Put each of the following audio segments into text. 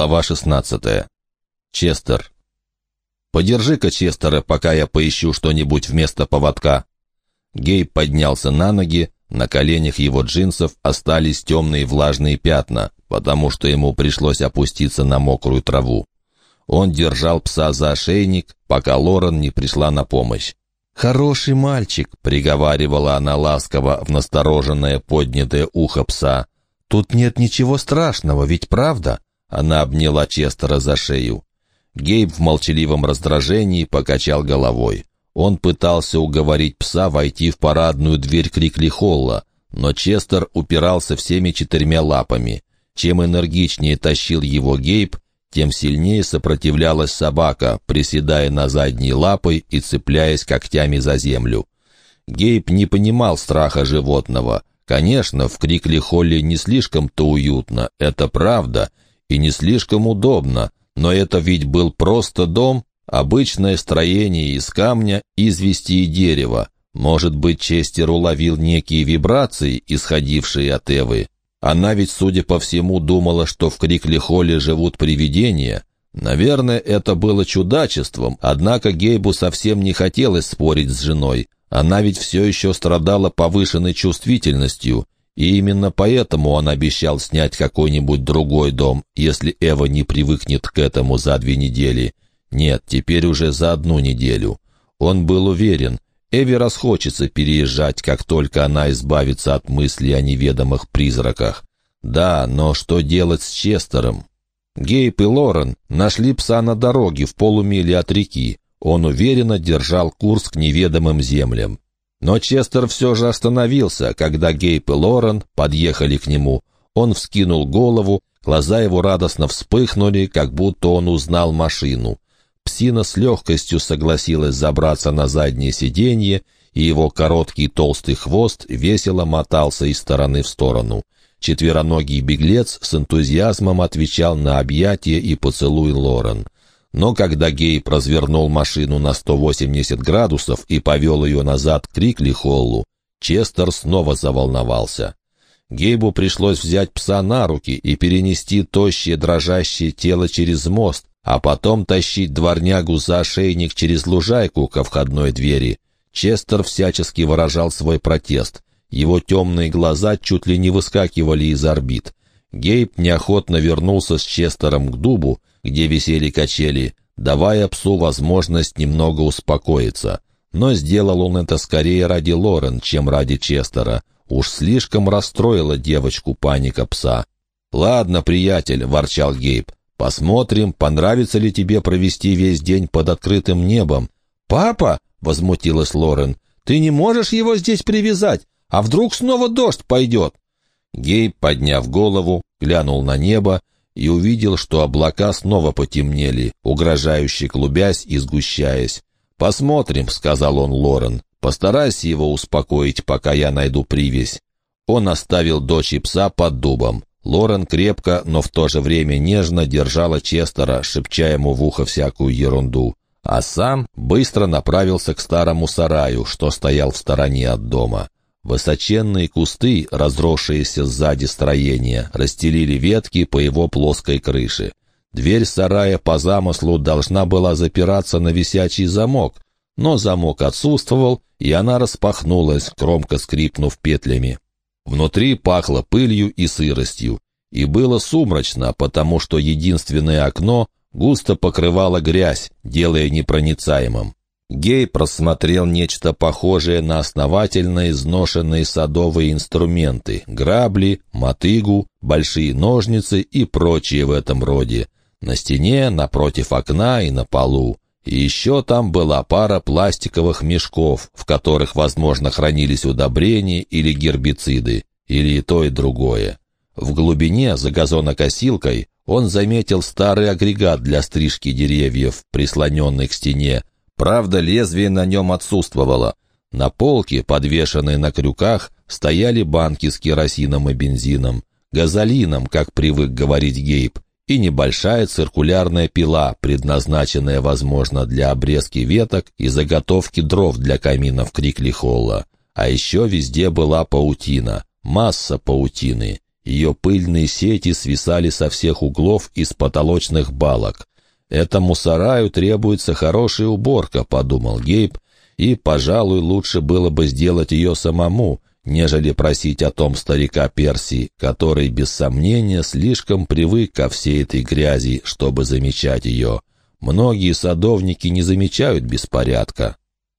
Глава 16. Честер. «Подержи-ка Честера, пока я поищу что-нибудь вместо поводка». Гейб поднялся на ноги, на коленях его джинсов остались темные влажные пятна, потому что ему пришлось опуститься на мокрую траву. Он держал пса за ошейник, пока Лорен не пришла на помощь. «Хороший мальчик», — приговаривала она ласково в настороженное поднятое ухо пса. «Тут нет ничего страшного, ведь правда?» Она обняла Честера за шею. Гейб в молчаливом раздражении покачал головой. Он пытался уговорить пса войти в парадную дверь Крикли-Холла, но Честер упирался всеми четырьмя лапами. Чем энергичнее тащил его Гейб, тем сильнее сопротивлялась собака, приседая на задние лапы и цепляясь когтями за землю. Гейб не понимал страха животного. Конечно, в Крикли-Холле не слишком-то уютно, это правда, и не слишком удобно, но это ведь был просто дом, обычное строение из камня, извести и дерева. Может быть, Честер уловил некие вибрации, исходившие от Эвы. Она ведь, судя по всему, думала, что в Крикли-Холле живут привидения. Наверное, это было чудачеством, однако Гейбу совсем не хотелось спорить с женой. Она ведь все еще страдала повышенной чувствительностью, и именно поэтому он обещал снять какой-нибудь другой дом, если Эва не привыкнет к этому за две недели. Нет, теперь уже за одну неделю. Он был уверен, Эви расхочется переезжать, как только она избавится от мысли о неведомых призраках. Да, но что делать с Честером? Гейб и Лорен нашли пса на дороге в полумиле от реки. Он уверенно держал курс к неведомым землям. Но Честер все же остановился, когда Гейб и Лорен подъехали к нему. Он вскинул голову, глаза его радостно вспыхнули, как будто он узнал машину. Псина с легкостью согласилась забраться на заднее сиденье, и его короткий толстый хвост весело мотался из стороны в сторону. Четвероногий беглец с энтузиазмом отвечал на объятия и поцелуй Лорен. Но когда Гейб развернул машину на 180 градусов и повел ее назад к Крикли-Холлу, Честер снова заволновался. Гейбу пришлось взять пса на руки и перенести тощее дрожащее тело через мост, а потом тащить дворнягу за ошейник через лужайку ко входной двери. Честер всячески выражал свой протест. Его темные глаза чуть ли не выскакивали из орбит. Гейб неохотно вернулся с Честером к дубу, где висели качели, давая псу возможность немного успокоиться. Но сделал он это скорее ради Лорен, чем ради Честера. Уж слишком расстроила девочку паника пса. «Ладно, приятель», — ворчал Гейб, — «посмотрим, понравится ли тебе провести весь день под открытым небом». «Папа», — возмутилась Лорен, — «ты не можешь его здесь привязать, а вдруг снова дождь пойдет?» Гейб, подняв голову, глянул на небо и увидел, что облака снова потемнели, угрожающе клубясь и сгущаясь. «Посмотрим», — сказал он Лорен. «Постарайся его успокоить, пока я найду привязь». Он оставил дочь и пса под дубом. Лорен крепко, но в то же время нежно держала Честера, шепча ему в ухо всякую ерунду. А сам быстро направился к старому сараю, что стоял в стороне от дома. Высоченные кусты, разросшиеся сзади строения, расстелили ветки по его плоской крыше. Дверь сарая по замыслу должна была запираться на висячий замок, но замок отсутствовал, и она распахнулась, громко скрипнув петлями. Внутри пахло пылью и сыростью, и было сумрачно, потому что единственное окно густо покрывало грязь, делая непроницаемым. Гей просмотрел нечто похожее на основательно изношенные садовые инструменты, грабли, мотыгу, большие ножницы и прочее в этом роде. На стене, напротив окна и на полу. И еще там была пара пластиковых мешков, в которых, возможно, хранились удобрения или гербициды, или и то, и другое. В глубине, за газонокосилкой, он заметил старый агрегат для стрижки деревьев, прислоненный к стене, Правда, лезвие на нем отсутствовало. На полке, подвешенной на крюках, стояли банки с керосином и бензином, газолином, как привык говорить Гейб, и небольшая циркулярная пила, предназначенная, возможно, для обрезки веток и заготовки дров для каминов Крикли-Холла. А еще везде была паутина, масса паутины. Ее пыльные сети свисали со всех углов из потолочных балок. «Этому сараю требуется хорошая уборка», — подумал Гейб, «и, пожалуй, лучше было бы сделать ее самому, нежели просить о том старика Персии, который, без сомнения, слишком привык ко всей этой грязи, чтобы замечать ее. Многие садовники не замечают беспорядка».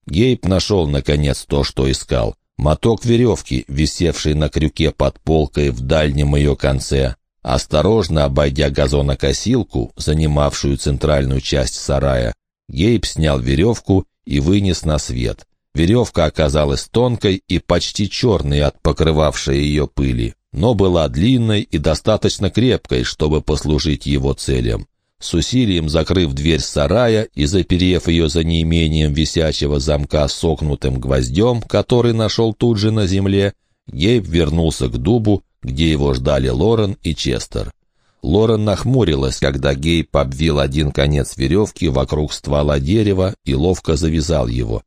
Гейб нашел, наконец, то, что искал. Моток веревки, висевший на крюке под полкой в дальнем ее конце. Осторожно обойдя газонокосилку, занимавшую центральную часть сарая, Гейб снял веревку и вынес на свет. Веревка оказалась тонкой и почти черной от покрывавшей ее пыли, но была длинной и достаточно крепкой, чтобы послужить его целям. С усилием закрыв дверь сарая и заперев ее за неимением висячего замка согнутым гвоздем, который нашел тут же на земле, Гейб вернулся к дубу, где его ждали Лорен и Честер. Лорен нахмурилась, когда Гейб обвил один конец веревки вокруг ствола дерева и ловко завязал его.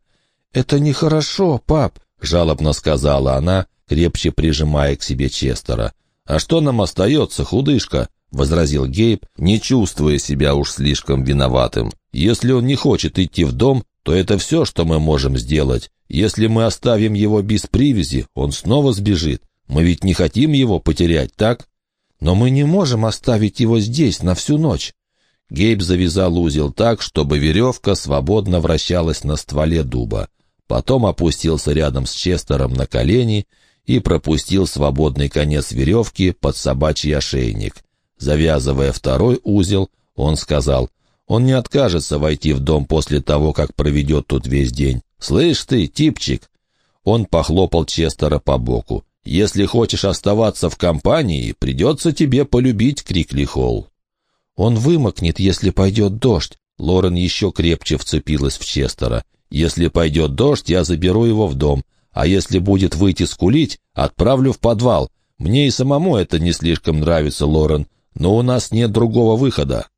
«Это нехорошо, пап», — жалобно сказала она, крепче прижимая к себе Честера. «А что нам остается, худышка?» — возразил Гейб, не чувствуя себя уж слишком виноватым. «Если он не хочет идти в дом, то это все, что мы можем сделать. Если мы оставим его без привязи, он снова сбежит. Мы ведь не хотим его потерять, так? Но мы не можем оставить его здесь на всю ночь». Гейб завязал узел так, чтобы веревка свободно вращалась на стволе дуба. Потом опустился рядом с Честером на колени и пропустил свободный конец веревки под собачий ошейник. Завязывая второй узел, он сказал, он не откажется войти в дом после того, как проведет тут весь день. «Слышь ты, типчик!» Он похлопал Честера по боку. «Если хочешь оставаться в компании, придется тебе полюбить Крикли Холл». «Он вымокнет, если пойдет дождь». Лорен еще крепче вцепилась в Честера. «Если пойдет дождь, я заберу его в дом. А если будет выйти скулить, отправлю в подвал. Мне и самому это не слишком нравится, Лорен. Но у нас нет другого выхода».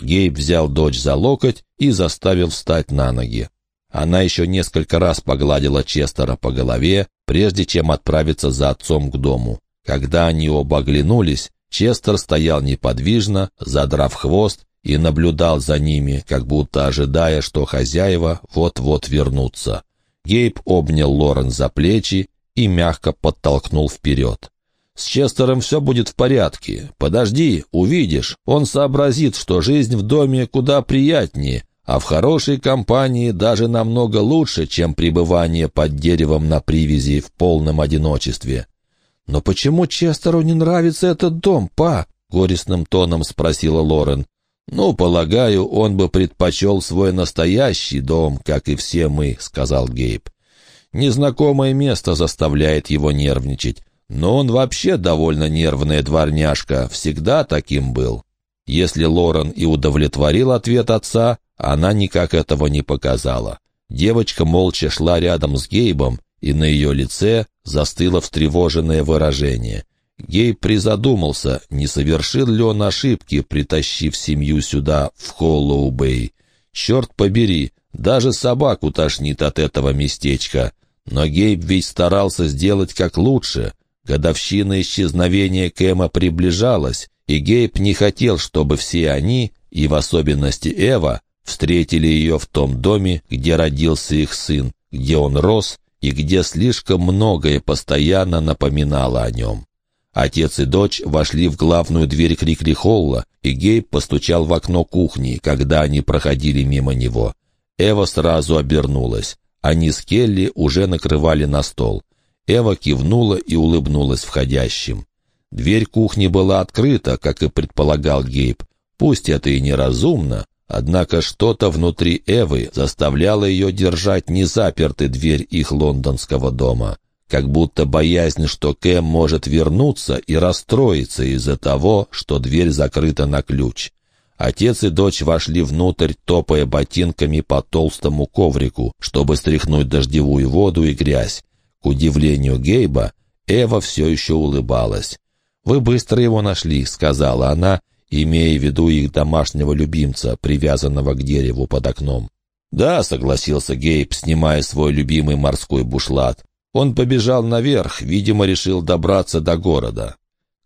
Гейб взял дочь за локоть и заставил встать на ноги. Она еще несколько раз погладила Честера по голове, прежде чем отправиться за отцом к дому. Когда они оба оглянулись, Честер стоял неподвижно, задрав хвост, и наблюдал за ними, как будто ожидая, что хозяева вот-вот вернутся. Гейб обнял Лорен за плечи и мягко подтолкнул вперед. С Честером все будет в порядке. Подожди, увидишь. Он сообразит, что жизнь в доме куда приятнее, а в хорошей компании даже намного лучше, чем пребывание под деревом на привязи в полном одиночестве. «Но почему Честеру не нравится этот дом, па?» — горестным тоном спросила Лорен. «Ну, полагаю, он бы предпочел свой настоящий дом, как и все мы», — сказал Гейб. «Незнакомое место заставляет его нервничать. Но он вообще довольно нервная дворняжка, всегда таким был. Если Лорен и удовлетворил ответ отца, она никак этого не показала. Девочка молча шла рядом с Гейбом, и на ее лице застыло встревоженное выражение. Гейб призадумался, не совершил ли он ошибки, притащив семью сюда, в Холлоу-Бэй. Черт побери, даже собаку тошнит от этого местечка. Но Гейб ведь старался сделать как лучше — Годовщина исчезновения Кэма приближалась, и Гейб не хотел, чтобы все они, и в особенности Эва, встретили ее в том доме, где родился их сын, где он рос и где слишком многое постоянно напоминало о нем. Отец и дочь вошли в главную дверь Крикли-Холла, и Гейб постучал в окно кухни, когда они проходили мимо него. Эва сразу обернулась. Они с Келли уже накрывали на стол. Эва кивнула и улыбнулась входящим. Дверь кухни была открыта, как и предполагал Гейб. Пусть это и неразумно, однако что-то внутри Эвы заставляло ее держать незапертой дверь их лондонского дома. Как будто боязнь, что Кэм может вернуться и расстроиться из-за того, что дверь закрыта на ключ. Отец и дочь вошли внутрь, топая ботинками по толстому коврику, чтобы стряхнуть дождевую воду и грязь. К удивлению Гейба, Эва все еще улыбалась. «Вы быстро его нашли», — сказала она, имея в виду их домашнего любимца, привязанного к дереву под окном. «Да», — согласился Гейб, снимая свой любимый морской бушлат. «Он побежал наверх, видимо, решил добраться до города».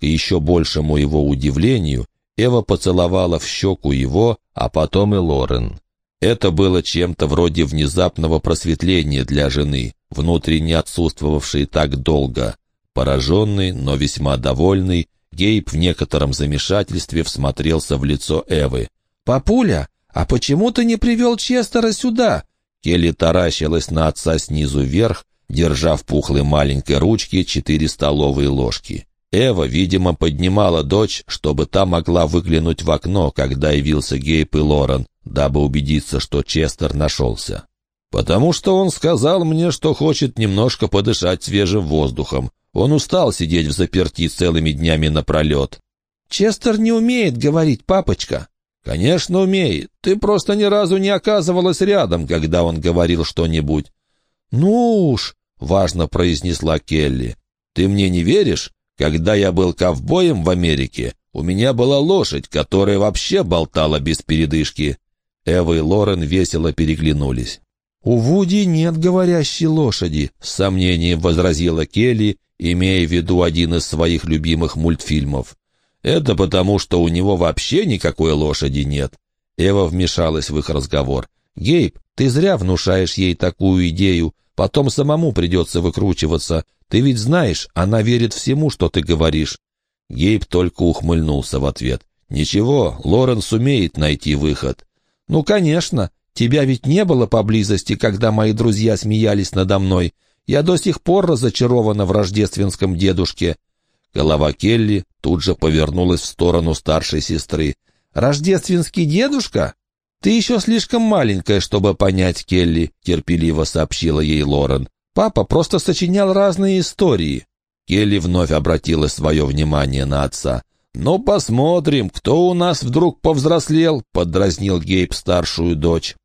К еще большему его удивлению, Эва поцеловала в щеку его, а потом и Лорен. Это было чем-то вроде внезапного просветления для жены, внутренне отсутствовавшей так долго. Пораженный, но весьма довольный, Гейб в некотором замешательстве всмотрелся в лицо Эвы. «Папуля, а почему ты не привел Честера сюда?» Келли таращилась на отца снизу вверх, держа в пухлой маленькой ручке четыре столовые ложки. Эва, видимо, поднимала дочь, чтобы та могла выглянуть в окно, когда явился Гейб и Лорен, дабы убедиться, что Честер нашелся. «Потому что он сказал мне, что хочет немножко подышать свежим воздухом. Он устал сидеть в заперти целыми днями напролет». «Честер не умеет говорить, папочка». «Конечно, умеет. Ты просто ни разу не оказывалась рядом, когда он говорил что-нибудь». «Ну уж», — важно произнесла Келли. «Ты мне не веришь? Когда я был ковбоем в Америке, у меня была лошадь, которая вообще болтала без передышки». Эва и Лорен весело переглянулись. «У Вуди нет говорящей лошади», — с сомнением возразила Келли, имея в виду один из своих любимых мультфильмов. «Это потому, что у него вообще никакой лошади нет». Эва вмешалась в их разговор. «Гейб, ты зря внушаешь ей такую идею. Потом самому придется выкручиваться. Ты ведь знаешь, она верит всему, что ты говоришь». Гейб только ухмыльнулся в ответ. «Ничего, Лорен сумеет найти выход». «Ну, конечно. Тебя ведь не было поблизости, когда мои друзья смеялись надо мной. Я до сих пор разочарована в рождественском дедушке». Голова Келли тут же повернулась в сторону старшей сестры. «Рождественский дедушка? «Ты еще слишком маленькая, чтобы понять, Келли», — терпеливо сообщила ей Лорен. «Папа просто сочинял разные истории». Келли вновь обратила свое внимание на отца. «Ну, посмотрим, кто у нас вдруг повзрослел», — подразнил Гейб старшую дочь.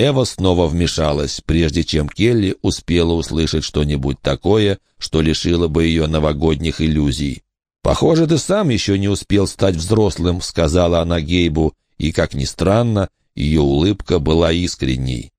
Эва снова вмешалась, прежде чем Келли успела услышать что-нибудь такое, что лишило бы ее новогодних иллюзий. «Похоже, ты сам еще не успел стать взрослым», — сказала она Гейбу, и, как ни странно, ее улыбка была искренней.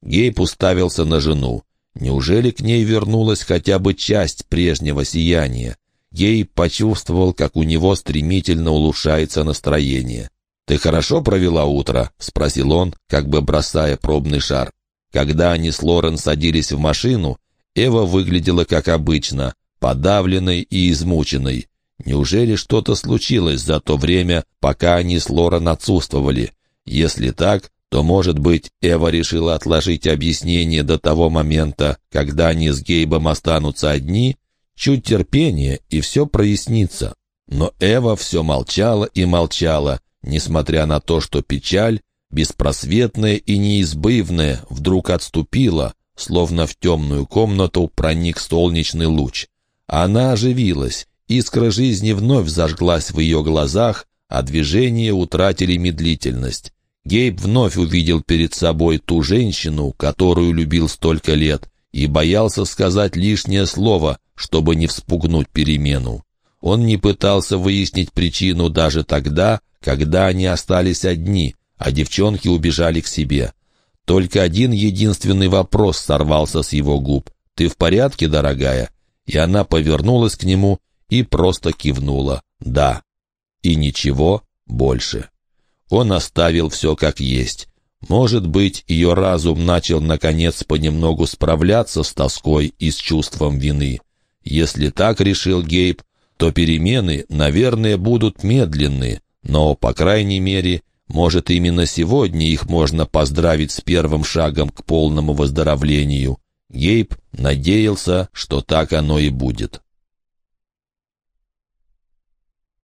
Гейб уставился на жену. Неужели к ней вернулась хотя бы часть прежнего сияния? Гейб почувствовал, как у него стремительно улучшается настроение. «Ты хорошо провела утро?» — спросил он, как бы бросая пробный шар. Когда они с Лорен садились в машину, Эва выглядела как обычно, подавленной и измученной. Неужели что-то случилось за то время, пока они с Лорен отсутствовали? Если так, то, может быть, Эва решила отложить объяснение до того момента, когда они с Гейбом останутся одни, чуть терпения, и все прояснится. Но Эва все молчала и молчала, несмотря на то, что печаль, беспросветная и неизбывная, вдруг отступила, словно в темную комнату проник солнечный луч. Она оживилась, искра жизни вновь зажглась в ее глазах, а движения утратили медлительность. Гейб вновь увидел перед собой ту женщину, которую любил столько лет, и боялся сказать лишнее слово, чтобы не вспугнуть перемену. Он не пытался выяснить причину даже тогда, когда они остались одни, а девчонки убежали к себе. Только один единственный вопрос сорвался с его губ. «Ты в порядке, дорогая?» И она повернулась к нему и просто кивнула «да». И ничего больше. Он оставил все как есть. Может быть, ее разум начал, наконец, понемногу справляться с тоской и с чувством вины. Если так решил Гейб, то перемены, наверное, будут медленны, но, по крайней мере, может, именно сегодня их можно поздравить с первым шагом к полному выздоровлению. Гейб надеялся, что так оно и будет.